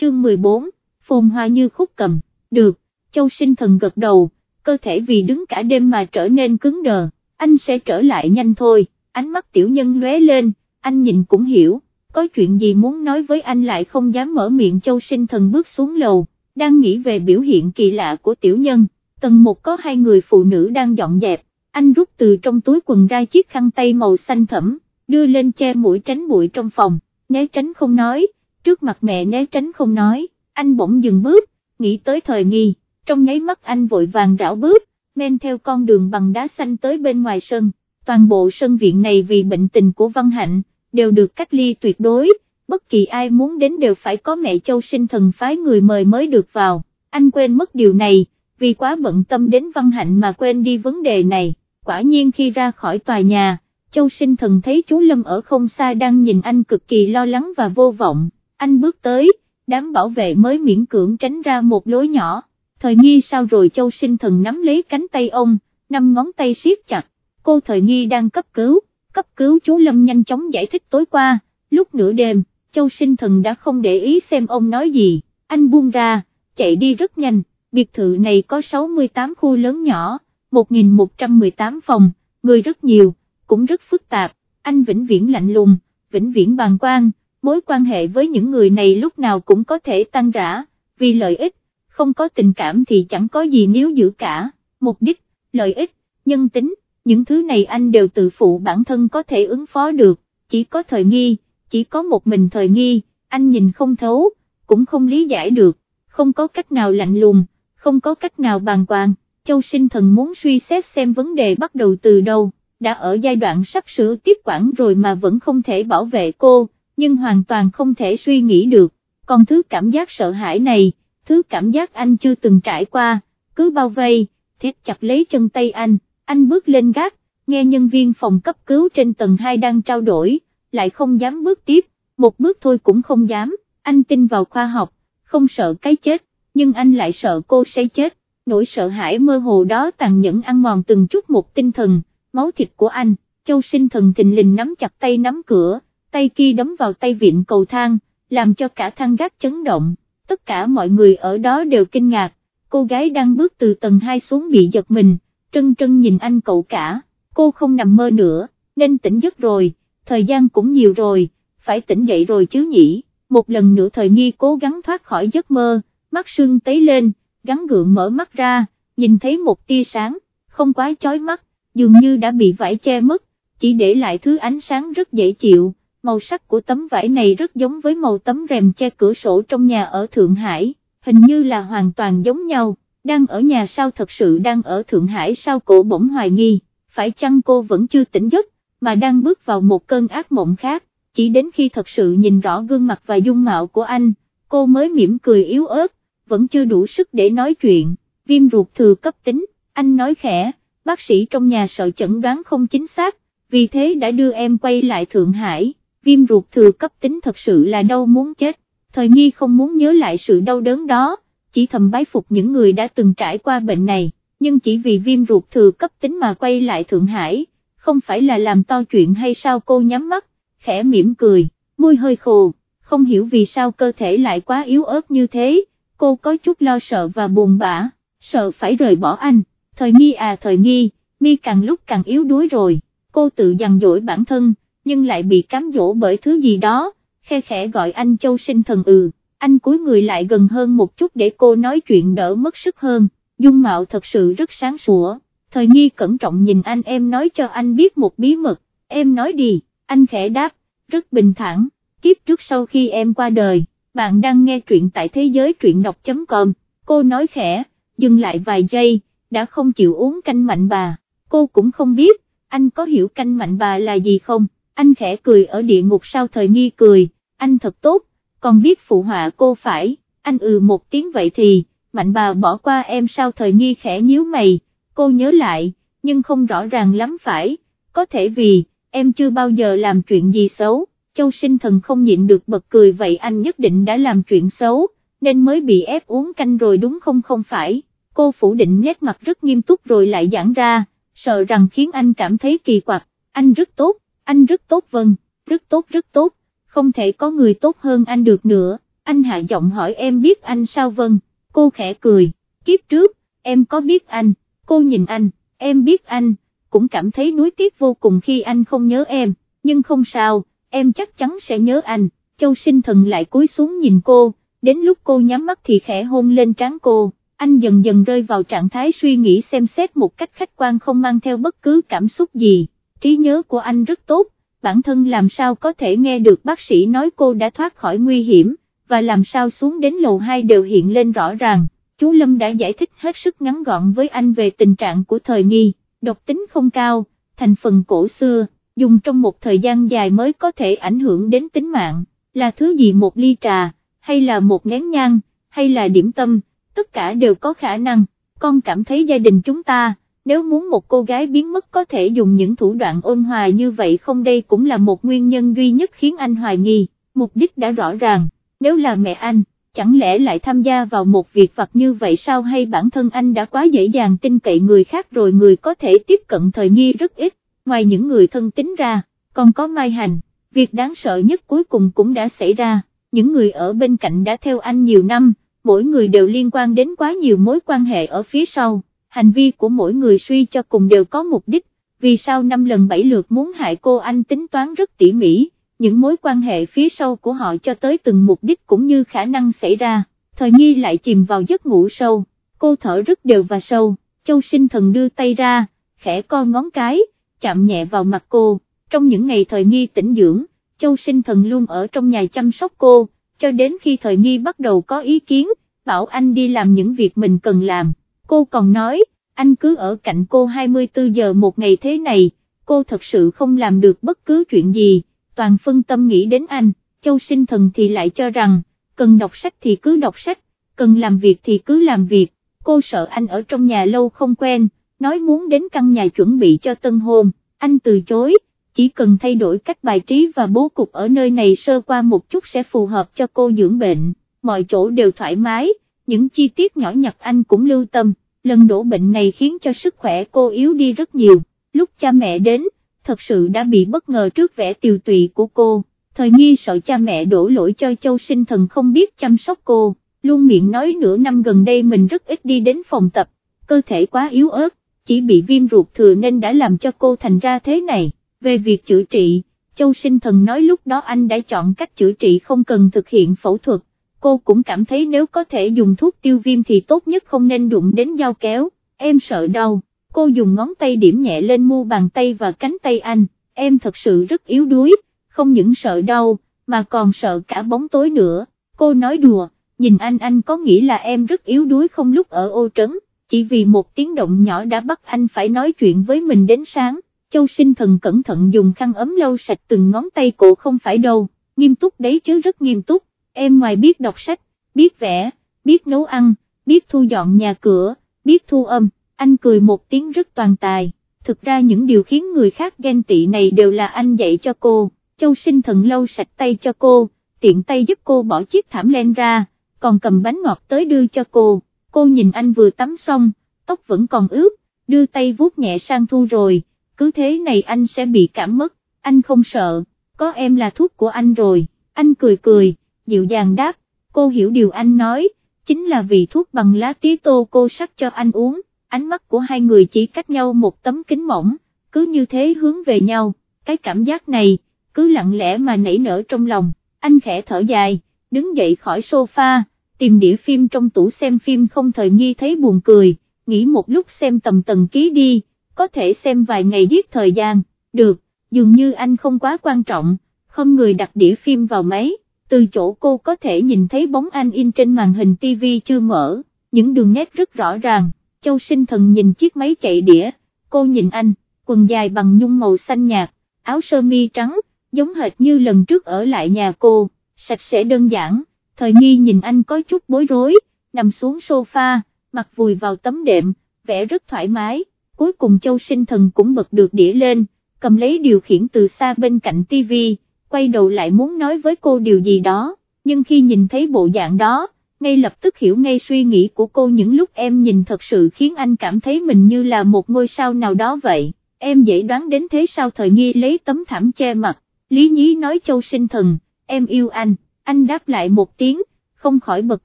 chương 14, phồn hoa như khúc cầm, được, châu sinh thần gật đầu, cơ thể vì đứng cả đêm mà trở nên cứng đờ, anh sẽ trở lại nhanh thôi, ánh mắt tiểu nhân lóe lên, anh nhìn cũng hiểu, có chuyện gì muốn nói với anh lại không dám mở miệng. Châu sinh thần bước xuống lầu, đang nghĩ về biểu hiện kỳ lạ của tiểu nhân, tầng một có hai người phụ nữ đang dọn dẹp, anh rút từ trong túi quần ra chiếc khăn tay màu xanh thẫm, đưa lên che mũi tránh bụi trong phòng, né tránh không nói, trước mặt mẹ né tránh không nói, anh bỗng dừng bước, nghĩ tới thời nghi, trong nháy mắt anh vội vàng rảo bước, men theo con đường bằng đá xanh tới bên ngoài sân, toàn bộ sân viện này vì bệnh tình của Văn Hạnh, đều được cách ly tuyệt đối, bất kỳ ai muốn đến đều phải có mẹ châu sinh thần phái người mời mới được vào, anh quên mất điều này, vì quá bận tâm đến Văn Hạnh mà quên đi vấn đề này, quả nhiên khi ra khỏi tòa nhà, châu sinh thần thấy chú Lâm ở không xa đang nhìn anh cực kỳ lo lắng và vô vọng, anh bước tới, đám bảo vệ mới miễn cưỡng tránh ra một lối nhỏ, thời nghi sao rồi châu sinh thần nắm lấy cánh tay ông, năm ngón tay siết chặt, cô thời nghi đang cấp cứu, cấp cứu chú Lâm nhanh chóng giải thích tối qua, lúc nửa đêm, châu sinh thần đã không để ý xem ông nói gì, anh buông ra, chạy đi rất nhanh, biệt thự này có 68 khu lớn nhỏ, 1.118 phòng, người rất nhiều, cũng rất phức tạp, anh vĩnh viễn lạnh lùng, vĩnh viễn bàng quan, mối quan hệ với những người này lúc nào cũng có thể tăng rã, vì lợi ích, không có tình cảm thì chẳng có gì nếu giữ cả, mục đích, lợi ích, nhân tính, những thứ này anh đều tự phụ bản thân có thể ứng phó được, chỉ có thời nghi, chỉ có một mình thời nghi, anh nhìn không thấu, cũng không lý giải được, không có cách nào lạnh lùng, không có cách nào bàn quan, châu sinh thần muốn suy xét xem vấn đề bắt đầu từ đâu, đã ở giai đoạn sắp sửa tiếp quản rồi mà vẫn không thể bảo vệ cô, nhưng hoàn toàn không thể suy nghĩ được, còn thứ cảm giác sợ hãi này, thứ cảm giác anh chưa từng trải qua, cứ bao vây, thiết chặt lấy chân tay anh, anh bước lên gác, nghe nhân viên phòng cấp cứu trên tầng 2 đang trao đổi, lại không dám bước tiếp, một bước thôi cũng không dám, anh tin vào khoa học, không sợ cái chết, nhưng anh lại sợ cô sẽ chết, nỗi sợ hãi mơ hồ đó tàn nhẫn ăn mòn từng chút một tinh thần, máu thịt của anh, châu sinh thần thình lình nắm chặt tay nắm cửa, tay kia đấm vào tay viện cầu thang, làm cho cả thang gác chấn động, tất cả mọi người ở đó đều kinh ngạc, cô gái đang bước từ tầng 2 xuống bị giật mình, trân trân nhìn anh cậu cả, cô không nằm mơ nữa, nên tỉnh giấc rồi, thời gian cũng nhiều rồi, phải tỉnh dậy rồi chứ nhỉ, một lần nữa thời nghi cố gắng thoát khỏi giấc mơ, mắt sưng tấy lên, gắn gượng mở mắt ra, nhìn thấy một tia sáng, không quá chói mắt, dường như đã bị vải che mất, chỉ để lại thứ ánh sáng rất dễ chịu, màu sắc của tấm vải này rất giống với màu tấm rèm che cửa sổ trong nhà ở Thượng Hải, hình như là hoàn toàn giống nhau, đang ở nhà sao thật sự đang ở Thượng Hải sao cổ bỗng hoài nghi, phải chăng cô vẫn chưa tỉnh giấc, mà đang bước vào một cơn ác mộng khác, chỉ đến khi thật sự nhìn rõ gương mặt và dung mạo của anh, cô mới mỉm cười yếu ớt, vẫn chưa đủ sức để nói chuyện, viêm ruột thừa cấp tính, anh nói khẽ, bác sĩ trong nhà sợ chẩn đoán không chính xác, vì thế đã đưa em quay lại Thượng Hải, viêm ruột thừa cấp tính thật sự là đau muốn chết, thời nghi không muốn nhớ lại sự đau đớn đó, chỉ thầm bái phục những người đã từng trải qua bệnh này, nhưng chỉ vì viêm ruột thừa cấp tính mà quay lại Thượng Hải, không phải là làm to chuyện hay sao cô nhắm mắt, khẽ mỉm cười, môi hơi khô, không hiểu vì sao cơ thể lại quá yếu ớt như thế, cô có chút lo sợ và buồn bã, sợ phải rời bỏ anh, thời nghi à thời nghi, mi càng lúc càng yếu đuối rồi, cô tự dằn dỗi bản thân, nhưng lại bị cám dỗ bởi thứ gì đó, khe khẽ gọi anh châu sinh thần ừ, anh cúi người lại gần hơn một chút để cô nói chuyện đỡ mất sức hơn, dung mạo thật sự rất sáng sủa, thời nghi cẩn trọng nhìn anh em nói cho anh biết một bí mật, em nói đi, anh khẽ đáp, rất bình thản, kiếp trước sau khi em qua đời, bạn đang nghe truyện tại thế giới truyện đọc.com, cô nói khẽ, dừng lại vài giây, đã không chịu uống canh mạnh bà, cô cũng không biết, anh có hiểu canh mạnh bà là gì không, anh khẽ cười ở địa ngục sau thời nghi cười, anh thật tốt, còn biết phụ họa cô phải, anh ừ một tiếng vậy thì, mạnh bà bỏ qua em sau thời nghi khẽ nhíu mày, cô nhớ lại, nhưng không rõ ràng lắm phải, có thể vì, em chưa bao giờ làm chuyện gì xấu, châu sinh thần không nhịn được bật cười vậy anh nhất định đã làm chuyện xấu, nên mới bị ép uống canh rồi đúng không không phải, cô phủ định nét mặt rất nghiêm túc rồi lại giãn ra, sợ rằng khiến anh cảm thấy kỳ quặc, anh rất tốt, anh rất tốt vâng, rất tốt rất tốt, không thể có người tốt hơn anh được nữa, anh hạ giọng hỏi em biết anh sao vâng, cô khẽ cười, kiếp trước, em có biết anh, cô nhìn anh, em biết anh, cũng cảm thấy nuối tiếc vô cùng khi anh không nhớ em, nhưng không sao, em chắc chắn sẽ nhớ anh, châu sinh thần lại cúi xuống nhìn cô, đến lúc cô nhắm mắt thì khẽ hôn lên trán cô, anh dần dần rơi vào trạng thái suy nghĩ xem xét một cách khách quan không mang theo bất cứ cảm xúc gì, trí nhớ của anh rất tốt, bản thân làm sao có thể nghe được bác sĩ nói cô đã thoát khỏi nguy hiểm, và làm sao xuống đến lầu 2 đều hiện lên rõ ràng, chú Lâm đã giải thích hết sức ngắn gọn với anh về tình trạng của thời nghi, độc tính không cao, thành phần cổ xưa, dùng trong một thời gian dài mới có thể ảnh hưởng đến tính mạng, là thứ gì một ly trà, hay là một nén nhang, hay là điểm tâm, tất cả đều có khả năng, con cảm thấy gia đình chúng ta, nếu muốn một cô gái biến mất có thể dùng những thủ đoạn ôn hòa như vậy không đây cũng là một nguyên nhân duy nhất khiến anh hoài nghi, mục đích đã rõ ràng, nếu là mẹ anh, chẳng lẽ lại tham gia vào một việc vặt như vậy sao hay bản thân anh đã quá dễ dàng tin cậy người khác rồi người có thể tiếp cận thời nghi rất ít, ngoài những người thân tính ra, còn có Mai Hành, việc đáng sợ nhất cuối cùng cũng đã xảy ra, những người ở bên cạnh đã theo anh nhiều năm, mỗi người đều liên quan đến quá nhiều mối quan hệ ở phía sau, hành vi của mỗi người suy cho cùng đều có mục đích, vì sao năm lần bảy lượt muốn hại cô anh tính toán rất tỉ mỉ, những mối quan hệ phía sau của họ cho tới từng mục đích cũng như khả năng xảy ra, thời nghi lại chìm vào giấc ngủ sâu, cô thở rất đều và sâu, châu sinh thần đưa tay ra, khẽ co ngón cái, chạm nhẹ vào mặt cô, trong những ngày thời nghi tỉnh dưỡng, châu sinh thần luôn ở trong nhà chăm sóc cô, cho đến khi thời nghi bắt đầu có ý kiến, bảo anh đi làm những việc mình cần làm, cô còn nói, anh cứ ở cạnh cô 24 giờ một ngày thế này, cô thật sự không làm được bất cứ chuyện gì, toàn phân tâm nghĩ đến anh, châu sinh thần thì lại cho rằng, cần đọc sách thì cứ đọc sách, cần làm việc thì cứ làm việc, cô sợ anh ở trong nhà lâu không quen, nói muốn đến căn nhà chuẩn bị cho tân hôn, anh từ chối, chỉ cần thay đổi cách bài trí và bố cục ở nơi này sơ qua một chút sẽ phù hợp cho cô dưỡng bệnh, mọi chỗ đều thoải mái, những chi tiết nhỏ nhặt anh cũng lưu tâm, lần đổ bệnh này khiến cho sức khỏe cô yếu đi rất nhiều, lúc cha mẹ đến, thật sự đã bị bất ngờ trước vẻ tiều tụy của cô, thời nghi sợ cha mẹ đổ lỗi cho châu sinh thần không biết chăm sóc cô, luôn miệng nói nửa năm gần đây mình rất ít đi đến phòng tập, cơ thể quá yếu ớt, chỉ bị viêm ruột thừa nên đã làm cho cô thành ra thế này, về việc chữa trị, châu sinh thần nói lúc đó anh đã chọn cách chữa trị không cần thực hiện phẫu thuật, cô cũng cảm thấy nếu có thể dùng thuốc tiêu viêm thì tốt nhất không nên đụng đến dao kéo, em sợ đau. Cô dùng ngón tay điểm nhẹ lên mu bàn tay và cánh tay anh, em thật sự rất yếu đuối, không những sợ đau, mà còn sợ cả bóng tối nữa, cô nói đùa, nhìn anh anh có nghĩ là em rất yếu đuối không lúc ở ô trấn, chỉ vì một tiếng động nhỏ đã bắt anh phải nói chuyện với mình đến sáng, châu sinh thần cẩn thận dùng khăn ấm lau sạch từng ngón tay cổ không phải đâu, nghiêm túc đấy chứ rất nghiêm túc, em ngoài biết đọc sách, biết vẽ, biết nấu ăn, biết thu dọn nhà cửa, biết thu âm anh cười một tiếng rất toàn tài, thực ra những điều khiến người khác ghen tị này đều là anh dạy cho cô, châu sinh thần lâu sạch tay cho cô, tiện tay giúp cô bỏ chiếc thảm len ra, còn cầm bánh ngọt tới đưa cho cô, cô nhìn anh vừa tắm xong, tóc vẫn còn ướt, đưa tay vuốt nhẹ sang thu rồi, cứ thế này anh sẽ bị cảm mất, anh không sợ, có em là thuốc của anh rồi, anh cười cười, dịu dàng đáp, cô hiểu điều anh nói, chính là vì thuốc bằng lá tía tô cô sắc cho anh uống ánh mắt của hai người chỉ cách nhau một tấm kính mỏng, cứ như thế hướng về nhau, cái cảm giác này, cứ lặng lẽ mà nảy nở trong lòng, anh khẽ thở dài, đứng dậy khỏi sofa, tìm đĩa phim trong tủ xem phim không thời nghi thấy buồn cười, nghĩ một lúc xem tầm tầng ký đi, có thể xem vài ngày giết thời gian, được, dường như anh không quá quan trọng, không người đặt đĩa phim vào máy, từ chỗ cô có thể nhìn thấy bóng anh in trên màn hình TV chưa mở, những đường nét rất rõ ràng Châu sinh thần nhìn chiếc máy chạy đĩa, cô nhìn anh, quần dài bằng nhung màu xanh nhạt, áo sơ mi trắng, giống hệt như lần trước ở lại nhà cô, sạch sẽ đơn giản, thời nghi nhìn anh có chút bối rối, nằm xuống sofa, mặt vùi vào tấm đệm, vẽ rất thoải mái, cuối cùng châu sinh thần cũng bật được đĩa lên, cầm lấy điều khiển từ xa bên cạnh tivi, quay đầu lại muốn nói với cô điều gì đó, nhưng khi nhìn thấy bộ dạng đó, ngay lập tức hiểu ngay suy nghĩ của cô những lúc em nhìn thật sự khiến anh cảm thấy mình như là một ngôi sao nào đó vậy, em dễ đoán đến thế sao thời nghi lấy tấm thảm che mặt, Lý Nhí nói châu sinh thần, em yêu anh, anh đáp lại một tiếng, không khỏi bật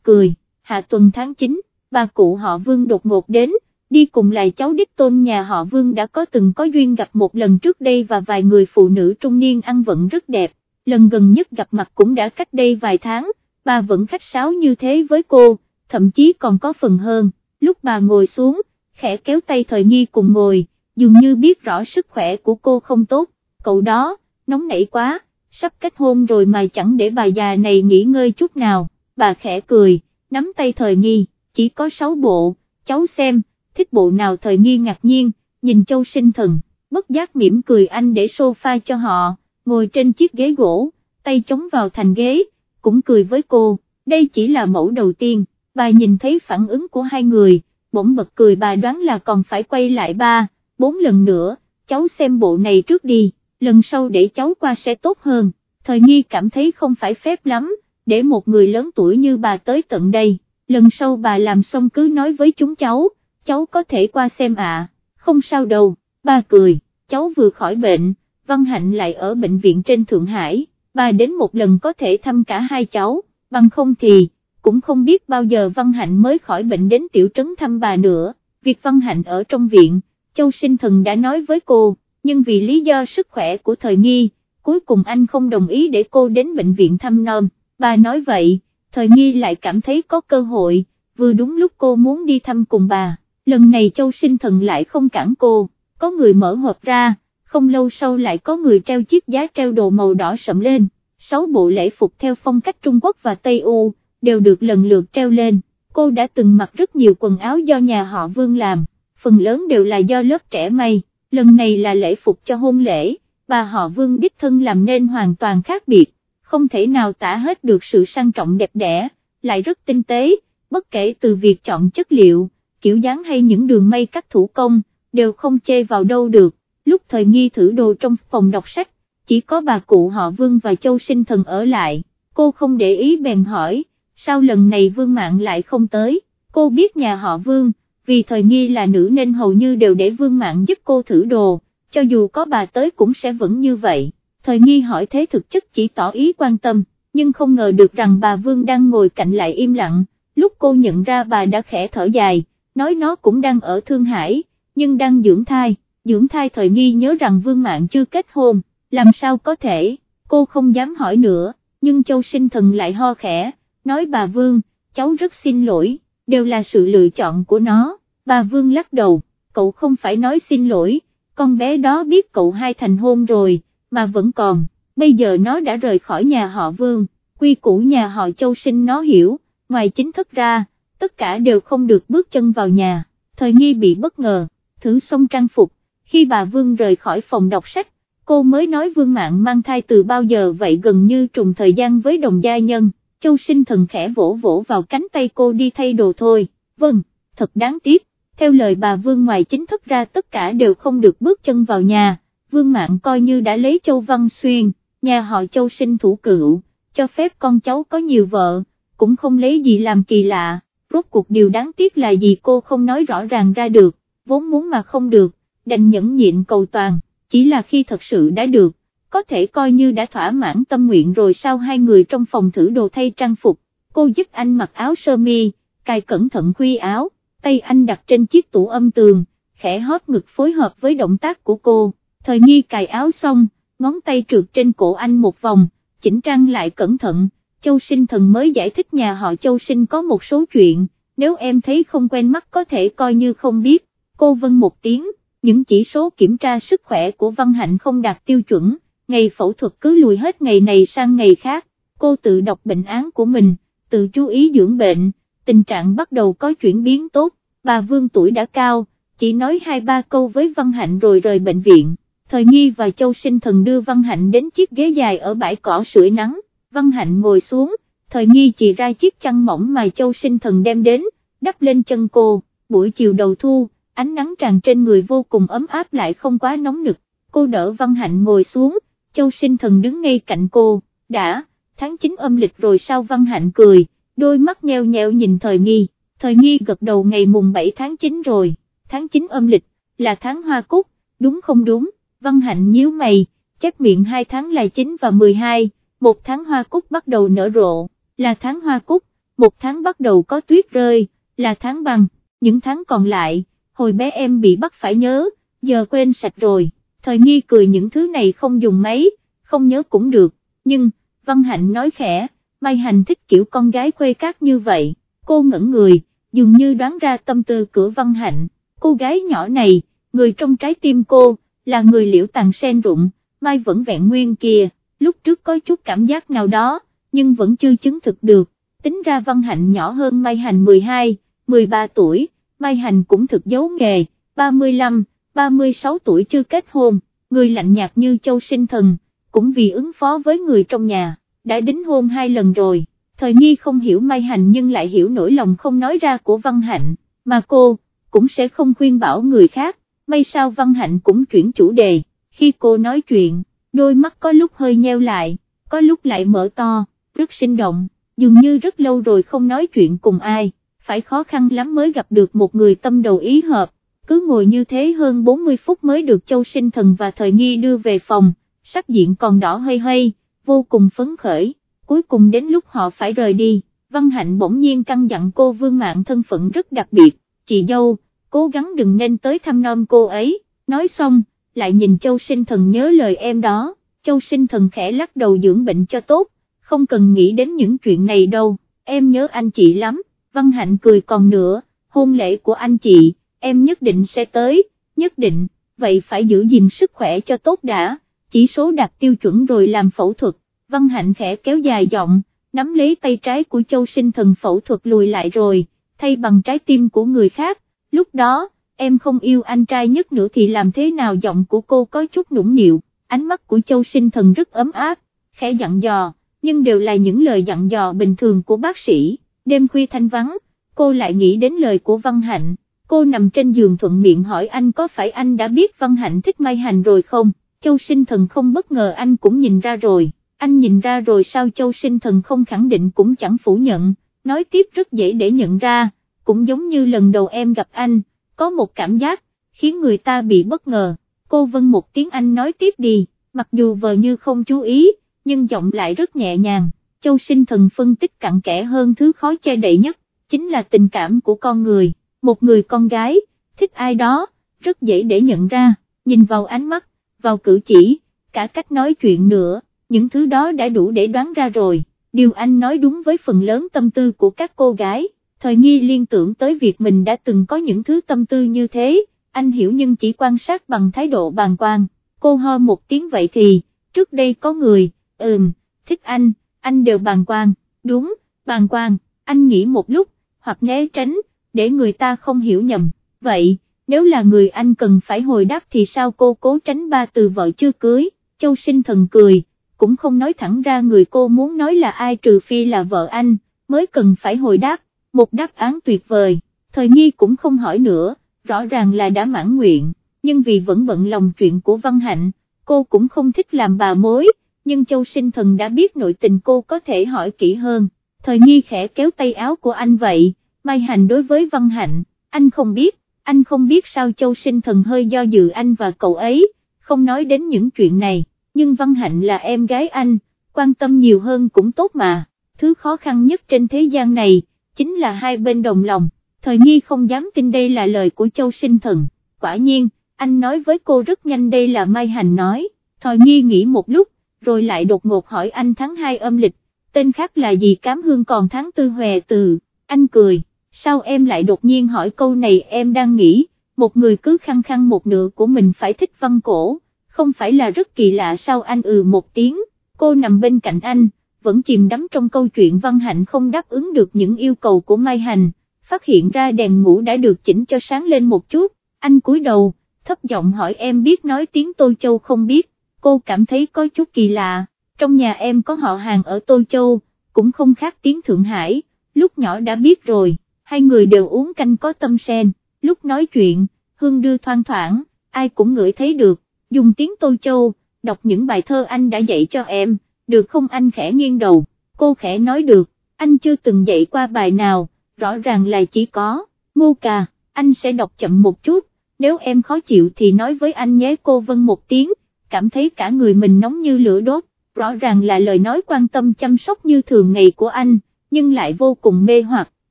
cười, hạ tuần tháng 9, bà cụ họ Vương đột ngột đến, đi cùng lại cháu đích tôn nhà họ Vương đã có từng có duyên gặp một lần trước đây và vài người phụ nữ trung niên ăn vận rất đẹp, lần gần nhất gặp mặt cũng đã cách đây vài tháng, bà vẫn khách sáo như thế với cô, thậm chí còn có phần hơn, lúc bà ngồi xuống, khẽ kéo tay thời nghi cùng ngồi, dường như biết rõ sức khỏe của cô không tốt, cậu đó, nóng nảy quá, sắp kết hôn rồi mà chẳng để bà già này nghỉ ngơi chút nào, bà khẽ cười, nắm tay thời nghi, chỉ có sáu bộ, cháu xem, thích bộ nào thời nghi ngạc nhiên, nhìn châu sinh thần, bất giác mỉm cười anh để sofa cho họ, ngồi trên chiếc ghế gỗ, tay chống vào thành ghế, cũng cười với cô, đây chỉ là mẫu đầu tiên, bà nhìn thấy phản ứng của hai người, bỗng bật cười bà đoán là còn phải quay lại ba, bốn lần nữa, cháu xem bộ này trước đi, lần sau để cháu qua sẽ tốt hơn, thời nghi cảm thấy không phải phép lắm, để một người lớn tuổi như bà tới tận đây, lần sau bà làm xong cứ nói với chúng cháu, cháu có thể qua xem ạ, không sao đâu, ba cười, cháu vừa khỏi bệnh, Văn Hạnh lại ở bệnh viện trên Thượng Hải, bà đến một lần có thể thăm cả hai cháu, bằng không thì, cũng không biết bao giờ Văn Hạnh mới khỏi bệnh đến tiểu trấn thăm bà nữa, việc Văn Hạnh ở trong viện, Châu Sinh Thần đã nói với cô, nhưng vì lý do sức khỏe của thời nghi, cuối cùng anh không đồng ý để cô đến bệnh viện thăm nom, bà nói vậy, thời nghi lại cảm thấy có cơ hội, vừa đúng lúc cô muốn đi thăm cùng bà, lần này Châu Sinh Thần lại không cản cô, có người mở hộp ra, không lâu sau lại có người treo chiếc giá treo đồ màu đỏ sậm lên, sáu bộ lễ phục theo phong cách Trung Quốc và Tây U, đều được lần lượt treo lên, cô đã từng mặc rất nhiều quần áo do nhà họ Vương làm, phần lớn đều là do lớp trẻ may, lần này là lễ phục cho hôn lễ, bà họ Vương đích thân làm nên hoàn toàn khác biệt, không thể nào tả hết được sự sang trọng đẹp đẽ, lại rất tinh tế, bất kể từ việc chọn chất liệu, kiểu dáng hay những đường may cắt thủ công, đều không chê vào đâu được, lúc thời nghi thử đồ trong phòng đọc sách, chỉ có bà cụ họ Vương và Châu Sinh Thần ở lại, cô không để ý bèn hỏi, sao lần này Vương Mạng lại không tới, cô biết nhà họ Vương, vì thời nghi là nữ nên hầu như đều để Vương Mạng giúp cô thử đồ, cho dù có bà tới cũng sẽ vẫn như vậy, thời nghi hỏi thế thực chất chỉ tỏ ý quan tâm, nhưng không ngờ được rằng bà Vương đang ngồi cạnh lại im lặng, lúc cô nhận ra bà đã khẽ thở dài, nói nó cũng đang ở Thương Hải, nhưng đang dưỡng thai, dưỡng thai thời nghi nhớ rằng Vương Mạng chưa kết hôn, làm sao có thể, cô không dám hỏi nữa, nhưng Châu Sinh Thần lại ho khẽ, nói bà Vương, cháu rất xin lỗi, đều là sự lựa chọn của nó, bà Vương lắc đầu, cậu không phải nói xin lỗi, con bé đó biết cậu hai thành hôn rồi, mà vẫn còn, bây giờ nó đã rời khỏi nhà họ Vương, quy củ nhà họ Châu Sinh nó hiểu, ngoài chính thức ra, tất cả đều không được bước chân vào nhà, thời nghi bị bất ngờ, thử xong trang phục, khi bà Vương rời khỏi phòng đọc sách, cô mới nói Vương Mạng mang thai từ bao giờ vậy gần như trùng thời gian với đồng gia nhân. Châu sinh thần khẽ vỗ vỗ vào cánh tay cô đi thay đồ thôi, vâng, thật đáng tiếc, theo lời bà Vương ngoài chính thức ra tất cả đều không được bước chân vào nhà, Vương Mạng coi như đã lấy Châu Văn Xuyên, nhà họ Châu sinh thủ cựu, cho phép con cháu có nhiều vợ, cũng không lấy gì làm kỳ lạ, rốt cuộc điều đáng tiếc là gì cô không nói rõ ràng ra được, vốn muốn mà không được, đành nhẫn nhịn cầu toàn, chỉ là khi thật sự đã được, có thể coi như đã thỏa mãn tâm nguyện rồi sau hai người trong phòng thử đồ thay trang phục, cô giúp anh mặc áo sơ mi, cài cẩn thận khuy áo, tay anh đặt trên chiếc tủ âm tường, khẽ hót ngực phối hợp với động tác của cô, thời nghi cài áo xong, ngón tay trượt trên cổ anh một vòng, chỉnh trang lại cẩn thận, Châu Sinh Thần mới giải thích nhà họ Châu Sinh có một số chuyện, nếu em thấy không quen mắt có thể coi như không biết, cô vân một tiếng, những chỉ số kiểm tra sức khỏe của Văn Hạnh không đạt tiêu chuẩn ngày phẫu thuật cứ lùi hết ngày này sang ngày khác, cô tự đọc bệnh án của mình, tự chú ý dưỡng bệnh, tình trạng bắt đầu có chuyển biến tốt, bà Vương tuổi đã cao, chỉ nói hai ba câu với Văn Hạnh rồi rời bệnh viện, thời nghi và Châu Sinh Thần đưa Văn Hạnh đến chiếc ghế dài ở bãi cỏ sưởi nắng, Văn Hạnh ngồi xuống, thời nghi chỉ ra chiếc chăn mỏng mà Châu Sinh Thần đem đến, đắp lên chân cô, buổi chiều đầu thu, ánh nắng tràn trên người vô cùng ấm áp lại không quá nóng nực, cô đỡ Văn Hạnh ngồi xuống, Châu sinh thần đứng ngay cạnh cô, đã, tháng 9 âm lịch rồi sao? Văn Hạnh cười, đôi mắt nheo nheo nhìn thời nghi, thời nghi gật đầu ngày mùng 7 tháng 9 rồi, tháng 9 âm lịch, là tháng hoa cúc, đúng không? Đúng, Văn Hạnh nhíu mày, chép miệng hai tháng là 9 và 12, một tháng hoa cúc bắt đầu nở rộ, là tháng hoa cúc, một tháng bắt đầu có tuyết rơi, là tháng băng, những tháng còn lại, hồi bé em bị bắt phải nhớ, giờ quên sạch rồi, thời nghi cười những thứ này không dùng mấy, không nhớ cũng được, nhưng, Văn Hạnh nói khẽ, Mai Hành thích kiểu con gái khuê cát như vậy, cô ngẩn người, dường như đoán ra tâm tư của Văn Hạnh, cô gái nhỏ này, người trong trái tim cô, là người liễu tàn sen rụng, Mai vẫn vẹn nguyên kia lúc trước có chút cảm giác nào đó, nhưng vẫn chưa chứng thực được, tính ra Văn Hạnh nhỏ hơn Mai Hành 12, 13 tuổi, Mai Hành cũng thực giấu nghề, 35, 36 tuổi chưa kết hôn, người lạnh nhạt như châu sinh thần, cũng vì ứng phó với người trong nhà, đã đính hôn hai lần rồi, thời nghi không hiểu Mai Hành nhưng lại hiểu nỗi lòng không nói ra của Văn Hạnh, mà cô, cũng sẽ không khuyên bảo người khác, may sao Văn Hạnh cũng chuyển chủ đề, khi cô nói chuyện, đôi mắt có lúc hơi nheo lại, có lúc lại mở to, rất sinh động, dường như rất lâu rồi không nói chuyện cùng ai, phải khó khăn lắm mới gặp được một người tâm đầu ý hợp, cứ ngồi như thế hơn 40 phút mới được Châu Sinh Thần và Thời Nghi đưa về phòng, sắc diện còn đỏ hơi hơi, vô cùng phấn khởi, cuối cùng đến lúc họ phải rời đi, Văn Hạnh bỗng nhiên căng dặn cô Vương Mạng thân phận rất đặc biệt, chị dâu, cố gắng đừng nên tới thăm nom cô ấy, nói xong, lại nhìn Châu Sinh Thần nhớ lời em đó, Châu Sinh Thần khẽ lắc đầu dưỡng bệnh cho tốt, không cần nghĩ đến những chuyện này đâu, em nhớ anh chị lắm, Văn Hạnh cười còn nữa, hôn lễ của anh chị, em nhất định sẽ tới, nhất định, vậy phải giữ gìn sức khỏe cho tốt đã, chỉ số đạt tiêu chuẩn rồi làm phẫu thuật, Văn Hạnh khẽ kéo dài giọng, nắm lấy tay trái của Châu Sinh Thần phẫu thuật lùi lại rồi, thay bằng trái tim của người khác, lúc đó, em không yêu anh trai nhất nữa thì làm thế nào? Giọng của cô có chút nũng nịu, ánh mắt của Châu Sinh Thần rất ấm áp, khẽ dặn dò, nhưng đều là những lời dặn dò bình thường của bác sĩ, đêm khuya thanh vắng, cô lại nghĩ đến lời của Văn Hạnh, cô nằm trên giường thuận miệng hỏi anh có phải anh đã biết Văn Hạnh thích Mai Hành rồi không, Châu Sinh Thần không bất ngờ anh cũng nhìn ra rồi, anh nhìn ra rồi sao Châu Sinh Thần không khẳng định cũng chẳng phủ nhận, nói tiếp rất dễ để nhận ra, cũng giống như lần đầu em gặp anh, có một cảm giác, khiến người ta bị bất ngờ, cô vân một tiếng Anh nói tiếp đi, mặc dù vờ như không chú ý, nhưng giọng lại rất nhẹ nhàng, châu sinh thần phân tích cặn kẽ hơn thứ khó che đậy nhất, chính là tình cảm của con người, một người con gái, thích ai đó, rất dễ để nhận ra, nhìn vào ánh mắt, vào cử chỉ, cả cách nói chuyện nữa, những thứ đó đã đủ để đoán ra rồi, điều anh nói đúng với phần lớn tâm tư của các cô gái thời nghi liên tưởng tới việc mình đã từng có những thứ tâm tư như thế, anh hiểu nhưng chỉ quan sát bằng thái độ bàng quan, cô ho một tiếng vậy thì, trước đây có người, ừm, thích anh, anh đều bàng quan, đúng, bàng quan, anh nghĩ một lúc, hoặc né tránh, để người ta không hiểu nhầm, vậy, nếu là người anh cần phải hồi đáp thì sao cô cố tránh ba từ vợ chưa cưới, châu sinh thần cười, cũng không nói thẳng ra người cô muốn nói là ai trừ phi là vợ anh, mới cần phải hồi đáp, một đáp án tuyệt vời, thời nghi cũng không hỏi nữa, rõ ràng là đã mãn nguyện, nhưng vì vẫn bận lòng chuyện của Văn Hạnh, cô cũng không thích làm bà mối, nhưng Châu Sinh Thần đã biết nội tình cô có thể hỏi kỹ hơn, thời nghi khẽ kéo tay áo của anh vậy, Mai Hành đối với Văn Hạnh, anh không biết, anh không biết sao Châu Sinh Thần hơi do dự anh và cậu ấy, không nói đến những chuyện này, nhưng Văn Hạnh là em gái anh, quan tâm nhiều hơn cũng tốt mà, thứ khó khăn nhất trên thế gian này, chính là hai bên đồng lòng, thời nghi không dám tin đây là lời của châu sinh thần, quả nhiên, anh nói với cô rất nhanh đây là Mai Hành nói, thời nghi nghĩ một lúc, rồi lại đột ngột hỏi anh tháng 2 âm lịch, tên khác là gì? Cám hương còn tháng tư hòe từ, anh cười, sao em lại đột nhiên hỏi câu này? Em đang nghĩ, một người cứ khăng khăng một nửa của mình phải thích văn cổ, không phải là rất kỳ lạ sao anh ừ một tiếng, cô nằm bên cạnh anh, vẫn chìm đắm trong câu chuyện Văn Hạnh không đáp ứng được những yêu cầu của Mai Hành, phát hiện ra đèn ngủ đã được chỉnh cho sáng lên một chút, anh cúi đầu, thấp giọng hỏi em biết nói tiếng Tô Châu không biết, cô cảm thấy có chút kỳ lạ, trong nhà em có họ hàng ở Tô Châu, cũng không khác tiếng Thượng Hải, lúc nhỏ đã biết rồi, hai người đều uống canh có tâm sen, lúc nói chuyện, hương đưa thoang thoảng, ai cũng ngửi thấy được, dùng tiếng Tô Châu, đọc những bài thơ anh đã dạy cho em được không anh khẽ nghiêng đầu, cô khẽ nói được, anh chưa từng dạy qua bài nào, rõ ràng là chỉ có, ngu cà, anh sẽ đọc chậm một chút, nếu em khó chịu thì nói với anh nhé cô Vân một tiếng, cảm thấy cả người mình nóng như lửa đốt, rõ ràng là lời nói quan tâm chăm sóc như thường ngày của anh, nhưng lại vô cùng mê hoặc,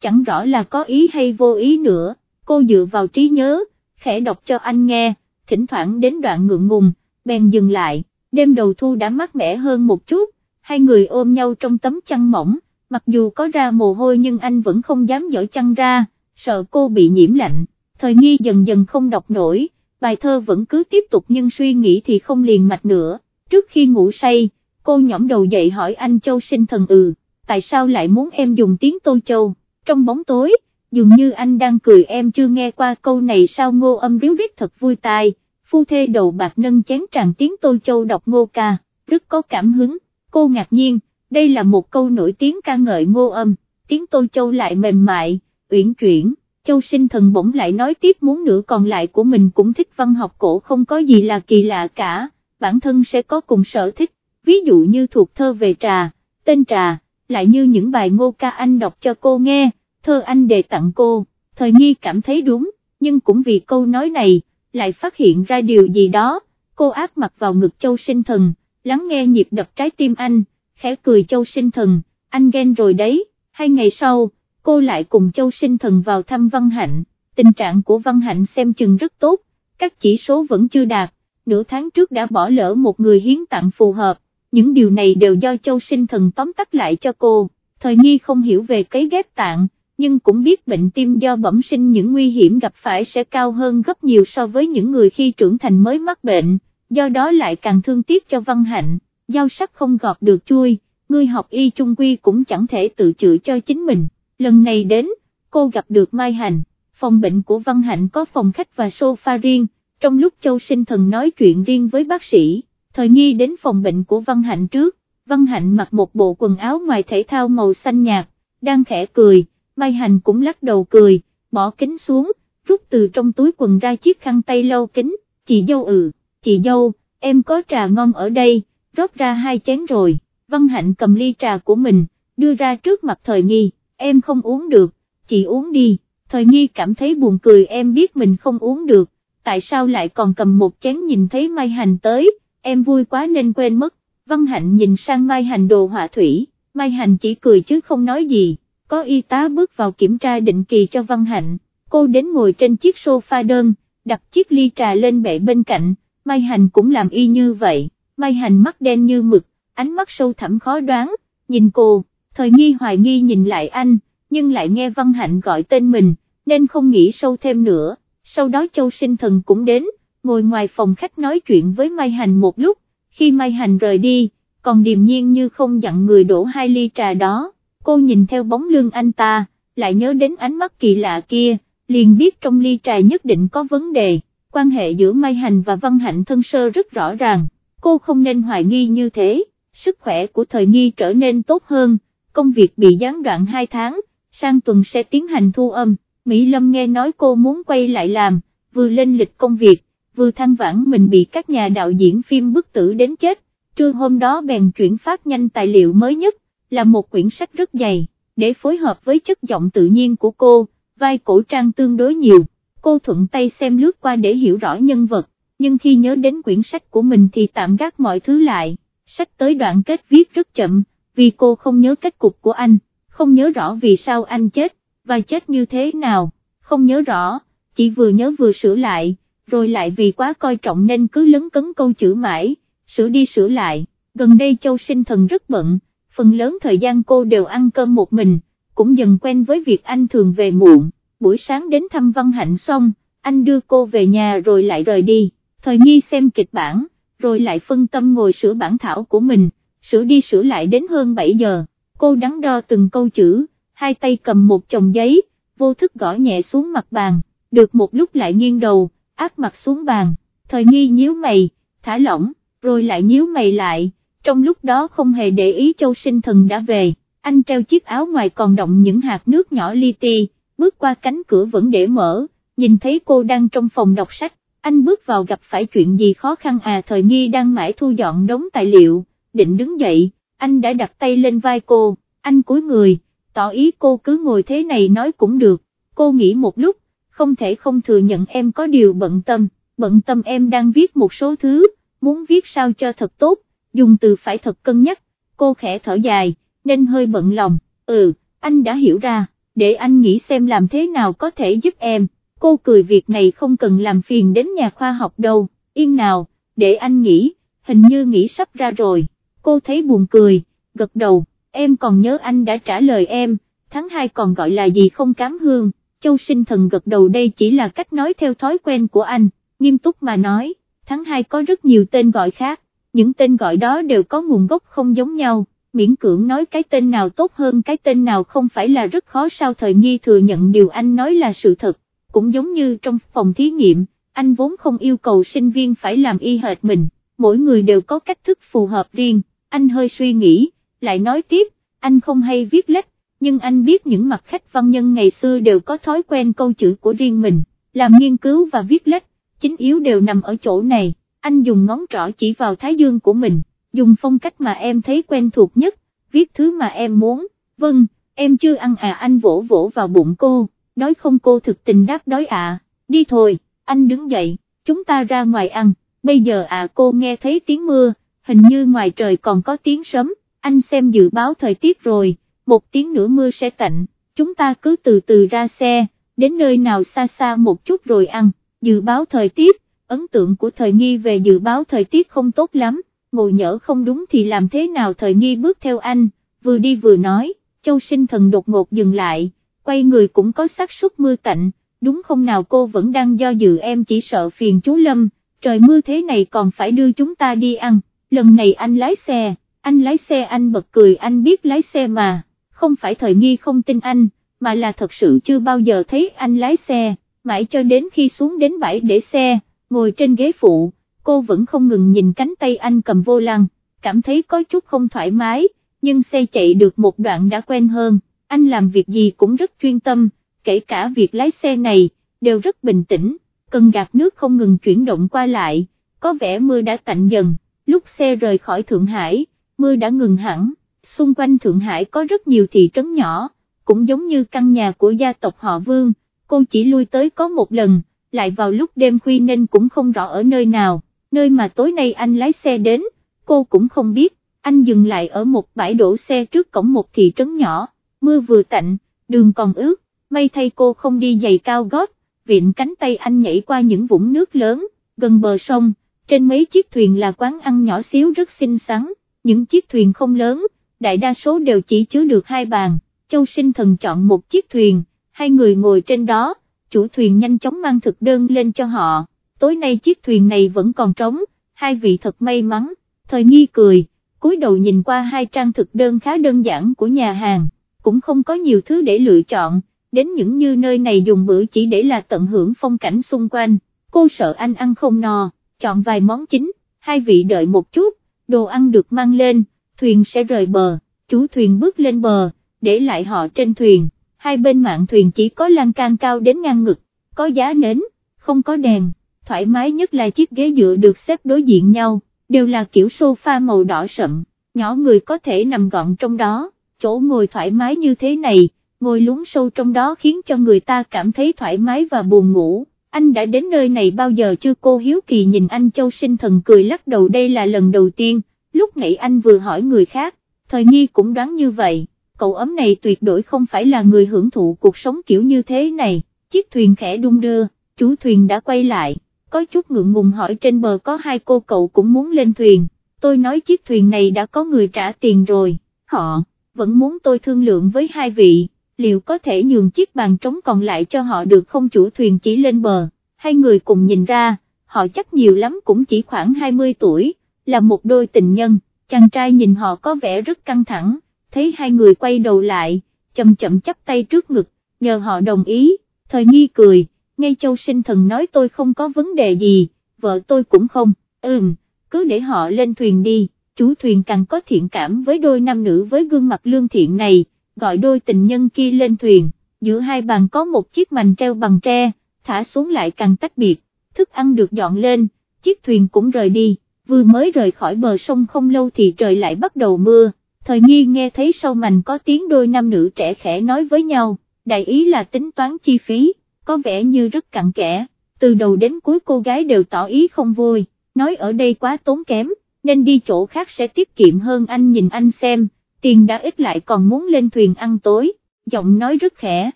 chẳng rõ là có ý hay vô ý nữa, cô dựa vào trí nhớ, khẽ đọc cho anh nghe, thỉnh thoảng đến đoạn ngượng ngùng, bèn dừng lại, đêm đầu thu đã mát mẻ hơn một chút, hai người ôm nhau trong tấm chăn mỏng, mặc dù có ra mồ hôi nhưng anh vẫn không dám dở chăn ra, sợ cô bị nhiễm lạnh, thời nghi dần dần không đọc nổi, bài thơ vẫn cứ tiếp tục nhưng suy nghĩ thì không liền mạch nữa, trước khi ngủ say, cô nhõm đầu dậy hỏi anh Châu sinh thần ừ, tại sao lại muốn em dùng tiếng Tô Châu, trong bóng tối, dường như anh đang cười em chưa nghe qua câu này sao ngô âm ríu rít thật vui tai, phu thê đầu bạc nâng chén tràn tiếng Tô Châu đọc ngô ca, rất có cảm hứng, cô ngạc nhiên, đây là một câu nổi tiếng ca ngợi ngô âm, tiếng Tô Châu lại mềm mại, uyển chuyển. Châu sinh thần bỗng lại nói tiếp muốn nửa còn lại của mình cũng thích văn học cổ không có gì là kỳ lạ cả, bản thân sẽ có cùng sở thích, ví dụ như thuộc thơ về trà, tên trà, lại như những bài ngô ca anh đọc cho cô nghe, thơ anh đề tặng cô, thời nghi cảm thấy đúng, nhưng cũng vì câu nói này, lại phát hiện ra điều gì đó, cô áp mặt vào ngực châu sinh thần, lắng nghe nhịp đập trái tim anh, khẽ cười châu sinh thần, anh ghen rồi đấy, hai ngày sau, cô lại cùng châu sinh thần vào thăm Văn Hạnh, tình trạng của Văn Hạnh xem chừng rất tốt, các chỉ số vẫn chưa đạt, nửa tháng trước đã bỏ lỡ một người hiến tặng phù hợp, những điều này đều do châu sinh thần tóm tắt lại cho cô, thời nghi không hiểu về cấy ghép tạng, nhưng cũng biết bệnh tim do bẩm sinh những nguy hiểm gặp phải sẽ cao hơn gấp nhiều so với những người khi trưởng thành mới mắc bệnh, do đó lại càng thương tiếc cho Văn Hạnh, giao sắc không gọt được chui, người học y trung quy cũng chẳng thể tự chữa cho chính mình. Lần này đến, cô gặp được Mai Hành, phòng bệnh của Văn Hạnh có phòng khách và sofa riêng, trong lúc Châu Sinh Thần nói chuyện riêng với bác sĩ, thời nghi đến phòng bệnh của Văn Hạnh trước, Văn Hạnh mặc một bộ quần áo ngoài thể thao màu xanh nhạt, đang khẽ cười, Mai Hành cũng lắc đầu cười, bỏ kính xuống, rút từ trong túi quần ra chiếc khăn tay lâu kính, chị dâu ừ, chị dâu, em có trà ngon ở đây, rót ra hai chén rồi, Văn Hạnh cầm ly trà của mình, đưa ra trước mặt thời nghi em không uống được, chị uống đi, thời nghi cảm thấy buồn cười em biết mình không uống được, tại sao lại còn cầm một chén nhìn thấy Mai Hành tới, em vui quá nên quên mất, Văn Hạnh nhìn sang Mai Hành đồ họa thủy, Mai Hành chỉ cười chứ không nói gì, có y tá bước vào kiểm tra định kỳ cho Văn Hạnh, cô đến ngồi trên chiếc sofa đơn, đặt chiếc ly trà lên bệ bên cạnh, Mai Hành cũng làm y như vậy, Mai Hành mắt đen như mực, ánh mắt sâu thẳm khó đoán, nhìn cô thời nghi hoài nghi nhìn lại anh, nhưng lại nghe Văn Hạnh gọi tên mình, nên không nghĩ sâu thêm nữa, sau đó Châu Sinh Thần cũng đến, ngồi ngoài phòng khách nói chuyện với Mai Hành một lúc, khi Mai Hành rời đi, còn điềm nhiên như không dặn người đổ hai ly trà đó, cô nhìn theo bóng lưng anh ta, lại nhớ đến ánh mắt kỳ lạ kia, liền biết trong ly trà nhất định có vấn đề, quan hệ giữa Mai Hành và Văn Hạnh thân sơ rất rõ ràng, cô không nên hoài nghi như thế, sức khỏe của thời nghi trở nên tốt hơn, công việc bị gián đoạn 2 tháng, sang tuần sẽ tiến hành thu âm, Mỹ Lâm nghe nói cô muốn quay lại làm, vừa lên lịch công việc, vừa than vãn mình bị các nhà đạo diễn phim bức tử đến chết, trưa hôm đó bèn chuyển phát nhanh tài liệu mới nhất, là một quyển sách rất dày, để phối hợp với chất giọng tự nhiên của cô, vai cổ trang tương đối nhiều, cô thuận tay xem lướt qua để hiểu rõ nhân vật, nhưng khi nhớ đến quyển sách của mình thì tạm gác mọi thứ lại, sách tới đoạn kết viết rất chậm vì cô không nhớ kết cục của anh, không nhớ rõ vì sao anh chết, và chết như thế nào, không nhớ rõ, chỉ vừa nhớ vừa sửa lại, rồi lại vì quá coi trọng nên cứ lấn cấn câu chữ mãi, sửa đi sửa lại, gần đây Châu sinh thần rất bận, phần lớn thời gian cô đều ăn cơm một mình, cũng dần quen với việc anh thường về muộn, buổi sáng đến thăm Văn Hạnh xong, anh đưa cô về nhà rồi lại rời đi, thời nghi xem kịch bản, rồi lại phân tâm ngồi sửa bản thảo của mình, sửa đi sửa lại đến hơn 7 giờ, cô đắn đo từng câu chữ, hai tay cầm một chồng giấy, vô thức gõ nhẹ xuống mặt bàn, được một lúc lại nghiêng đầu, áp mặt xuống bàn, thời nghi nhíu mày, thả lỏng, rồi lại nhíu mày lại, trong lúc đó không hề để ý châu sinh thần đã về, anh treo chiếc áo ngoài còn động những hạt nước nhỏ li ti, bước qua cánh cửa vẫn để mở, nhìn thấy cô đang trong phòng đọc sách, anh bước vào gặp phải chuyện gì khó khăn à thời nghi đang mãi thu dọn đống tài liệu định đứng dậy, anh đã đặt tay lên vai cô, anh cúi người, tỏ ý cô cứ ngồi thế này nói cũng được, cô nghĩ một lúc, không thể không thừa nhận em có điều bận tâm, bận tâm em đang viết một số thứ, muốn viết sao cho thật tốt, dùng từ phải thật cân nhắc, cô khẽ thở dài, nên hơi bận lòng, ừ, anh đã hiểu ra, để anh nghĩ xem làm thế nào có thể giúp em, cô cười việc này không cần làm phiền đến nhà khoa học đâu, yên nào, để anh nghĩ, hình như nghĩ sắp ra rồi, cô thấy buồn cười, gật đầu, em còn nhớ anh đã trả lời em, tháng 2 còn gọi là gì không cám hương, châu sinh thần gật đầu đây chỉ là cách nói theo thói quen của anh, nghiêm túc mà nói, tháng 2 có rất nhiều tên gọi khác, những tên gọi đó đều có nguồn gốc không giống nhau, miễn cưỡng nói cái tên nào tốt hơn cái tên nào không phải là rất khó sao thời nghi thừa nhận điều anh nói là sự thật, cũng giống như trong phòng thí nghiệm, anh vốn không yêu cầu sinh viên phải làm y hệt mình, mỗi người đều có cách thức phù hợp riêng, anh hơi suy nghĩ, lại nói tiếp, anh không hay viết lách, nhưng anh biết những mặt khách văn nhân ngày xưa đều có thói quen câu chữ của riêng mình, làm nghiên cứu và viết lách, chính yếu đều nằm ở chỗ này, anh dùng ngón trỏ chỉ vào thái dương của mình, dùng phong cách mà em thấy quen thuộc nhất, viết thứ mà em muốn, vâng, em chưa ăn à anh vỗ vỗ vào bụng cô, đói không cô thực tình đáp đói à, đi thôi, anh đứng dậy, chúng ta ra ngoài ăn, bây giờ à cô nghe thấy tiếng mưa, hình như ngoài trời còn có tiếng sấm, anh xem dự báo thời tiết rồi, một tiếng nữa mưa sẽ tạnh, chúng ta cứ từ từ ra xe, đến nơi nào xa xa một chút rồi ăn, dự báo thời tiết, ấn tượng của thời nghi về dự báo thời tiết không tốt lắm, ngồi nhỡ không đúng thì làm thế nào thời nghi bước theo anh, vừa đi vừa nói, châu sinh thần đột ngột dừng lại, quay người cũng có xác suất mưa tạnh, đúng không nào cô vẫn đang do dự em chỉ sợ phiền chú Lâm, trời mưa thế này còn phải đưa chúng ta đi ăn, lần này anh lái xe, anh lái xe anh bật cười anh biết lái xe mà, không phải thời nghi không tin anh, mà là thật sự chưa bao giờ thấy anh lái xe, mãi cho đến khi xuống đến bãi để xe, ngồi trên ghế phụ, cô vẫn không ngừng nhìn cánh tay anh cầm vô lăng, cảm thấy có chút không thoải mái, nhưng xe chạy được một đoạn đã quen hơn, anh làm việc gì cũng rất chuyên tâm, kể cả việc lái xe này, đều rất bình tĩnh, cần gạt nước không ngừng chuyển động qua lại, có vẻ mưa đã tạnh dần, lúc xe rời khỏi Thượng Hải, mưa đã ngừng hẳn, xung quanh Thượng Hải có rất nhiều thị trấn nhỏ, cũng giống như căn nhà của gia tộc họ Vương, cô chỉ lui tới có một lần, lại vào lúc đêm khuya nên cũng không rõ ở nơi nào, nơi mà tối nay anh lái xe đến, cô cũng không biết, anh dừng lại ở một bãi đổ xe trước cổng một thị trấn nhỏ, mưa vừa tạnh, đường còn ướt, may thay cô không đi giày cao gót, viện cánh tay anh nhảy qua những vũng nước lớn, gần bờ sông, trên mấy chiếc thuyền là quán ăn nhỏ xíu rất xinh xắn, những chiếc thuyền không lớn, đại đa số đều chỉ chứa được hai bàn, châu sinh thần chọn một chiếc thuyền, hai người ngồi trên đó, chủ thuyền nhanh chóng mang thực đơn lên cho họ, tối nay chiếc thuyền này vẫn còn trống, hai vị thật may mắn, thời nghi cười, cúi đầu nhìn qua hai trang thực đơn khá đơn giản của nhà hàng, cũng không có nhiều thứ để lựa chọn, đến những như nơi này dùng bữa chỉ để là tận hưởng phong cảnh xung quanh, cô sợ anh ăn không no, chọn vài món chính, hai vị đợi một chút, đồ ăn được mang lên, thuyền sẽ rời bờ, chủ thuyền bước lên bờ, để lại họ trên thuyền, hai bên mạng thuyền chỉ có lan can cao đến ngang ngực, có giá nến, không có đèn, thoải mái nhất là chiếc ghế dựa được xếp đối diện nhau, đều là kiểu sofa màu đỏ sậm, nhỏ người có thể nằm gọn trong đó, chỗ ngồi thoải mái như thế này, ngồi lún sâu trong đó khiến cho người ta cảm thấy thoải mái và buồn ngủ. Anh đã đến nơi này bao giờ chưa cô hiếu kỳ nhìn anh châu sinh thần cười lắc đầu đây là lần đầu tiên, lúc nãy anh vừa hỏi người khác, thời nghi cũng đoán như vậy cậu ấm này tuyệt đối không phải là người hưởng thụ cuộc sống kiểu như thế này, chiếc thuyền khẽ đung đưa, chủ thuyền đã quay lại, có chút ngượng ngùng hỏi trên bờ có hai cô cậu cũng muốn lên thuyền, tôi nói chiếc thuyền này đã có người trả tiền rồi, họ, vẫn muốn tôi thương lượng với hai vị, liệu có thể nhường chiếc bàn trống còn lại cho họ được không chủ thuyền chỉ lên bờ, hai người cùng nhìn ra, họ chắc nhiều lắm cũng chỉ khoảng 20 tuổi, là một đôi tình nhân, chàng trai nhìn họ có vẻ rất căng thẳng thấy hai người quay đầu lại, chậm chậm chắp tay trước ngực, nhờ họ đồng ý, thời nghi cười, ngay châu sinh thần nói tôi không có vấn đề gì, vợ tôi cũng không, ừm, cứ để họ lên thuyền đi, chủ thuyền càng có thiện cảm với đôi nam nữ với gương mặt lương thiện này, gọi đôi tình nhân kia lên thuyền, giữa hai bàn có một chiếc mành treo bằng tre, thả xuống lại càng tách biệt, thức ăn được dọn lên, chiếc thuyền cũng rời đi, vừa mới rời khỏi bờ sông không lâu thì trời lại bắt đầu mưa thời nghi nghe thấy sau mành có tiếng đôi nam nữ trẻ khẽ nói với nhau, đại ý là tính toán chi phí, có vẻ như rất cặn kẽ, từ đầu đến cuối cô gái đều tỏ ý không vui, nói ở đây quá tốn kém, nên đi chỗ khác sẽ tiết kiệm hơn anh nhìn anh xem, tiền đã ít lại còn muốn lên thuyền ăn tối, giọng nói rất khẽ,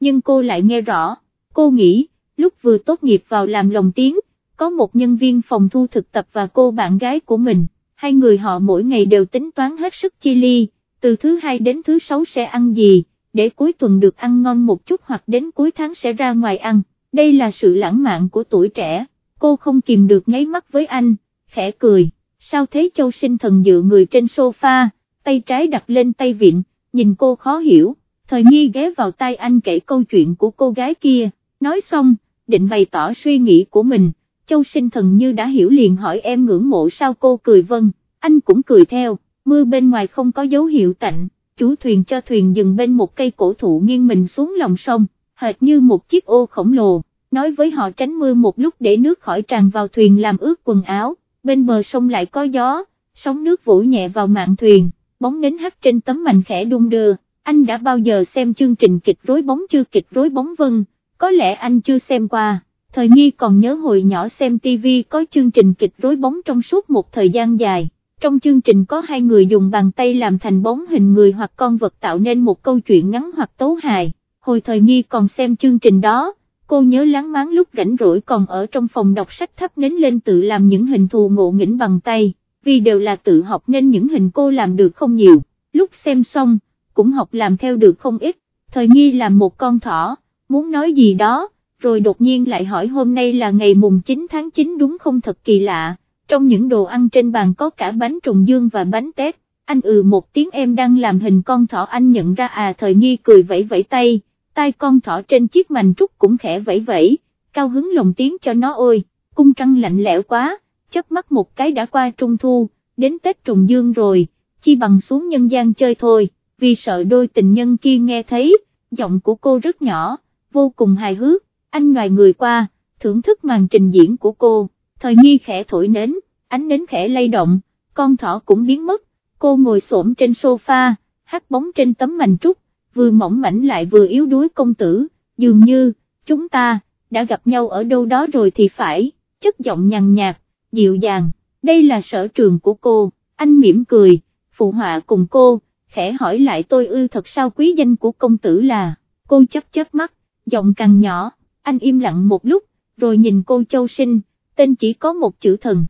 nhưng cô lại nghe rõ, cô nghĩ, lúc vừa tốt nghiệp vào làm lồng tiếng, có một nhân viên phòng thu thực tập và cô bạn gái của mình, hai người họ mỗi ngày đều tính toán hết sức chi ly, từ thứ hai đến thứ sáu sẽ ăn gì, để cuối tuần được ăn ngon một chút hoặc đến cuối tháng sẽ ra ngoài ăn, đây là sự lãng mạn của tuổi trẻ, cô không kìm được nháy mắt với anh, khẽ cười, sao thế châu sinh thần dựa người trên sofa, tay trái đặt lên tay vịn, nhìn cô khó hiểu, thời nghi ghé vào tay anh kể câu chuyện của cô gái kia, nói xong, định bày tỏ suy nghĩ của mình, châu sinh thần như đã hiểu liền hỏi em ngưỡng mộ sao cô cười vâng, anh cũng cười theo, mưa bên ngoài không có dấu hiệu tạnh, chủ thuyền cho thuyền dừng bên một cây cổ thụ nghiêng mình xuống lòng sông, hệt như một chiếc ô khổng lồ, nói với họ tránh mưa một lúc để nước khỏi tràn vào thuyền làm ướt quần áo, bên bờ sông lại có gió, sóng nước vỗ nhẹ vào mạng thuyền, bóng nến hắt trên tấm mảnh khẽ đung đưa, anh đã bao giờ xem chương trình kịch rối bóng chưa kịch rối bóng vân, có lẽ anh chưa xem qua. Thời nghi còn nhớ hồi nhỏ xem TV có chương trình kịch rối bóng trong suốt một thời gian dài, trong chương trình có hai người dùng bàn tay làm thành bóng hình người hoặc con vật tạo nên một câu chuyện ngắn hoặc tấu hài, hồi thời nghi còn xem chương trình đó, cô nhớ láng máng lúc rảnh rỗi còn ở trong phòng đọc sách thắp nến lên tự làm những hình thù ngộ nghĩnh bằng tay, vì đều là tự học nên những hình cô làm được không nhiều, lúc xem xong, cũng học làm theo được không ít, thời nghi làm một con thỏ, muốn nói gì đó, rồi đột nhiên lại hỏi hôm nay là ngày mùng 9 tháng 9 đúng không thật kỳ lạ, trong những đồ ăn trên bàn có cả bánh trùng dương và bánh tét, anh ừ một tiếng em đang làm hình con thỏ anh nhận ra à thời nghi cười vẫy vẫy tay, tay con thỏ trên chiếc mành trúc cũng khẽ vẫy vẫy, cao hứng lồng tiếng cho nó ôi, cung trăng lạnh lẽo quá, chớp mắt một cái đã qua trung thu, đến Tết trùng dương rồi, chi bằng xuống nhân gian chơi thôi, vì sợ đôi tình nhân kia nghe thấy, giọng của cô rất nhỏ, vô cùng hài hước, anh ngoài người qua, thưởng thức màn trình diễn của cô, thời nghi khẽ thổi nến, ánh nến khẽ lay động, con thỏ cũng biến mất, cô ngồi xổm trên sofa, hát bóng trên tấm mành trúc, vừa mỏng mảnh lại vừa yếu đuối công tử, dường như, chúng ta, đã gặp nhau ở đâu đó rồi thì phải, chất giọng nhàn nhạt, dịu dàng, đây là sở trường của cô, anh mỉm cười, phụ họa cùng cô, khẽ hỏi lại tôi ư thật sao quý danh của công tử là, cô chấp chớp mắt, giọng càng nhỏ, anh im lặng một lúc, rồi nhìn cô châu sinh, tên chỉ có một chữ thần,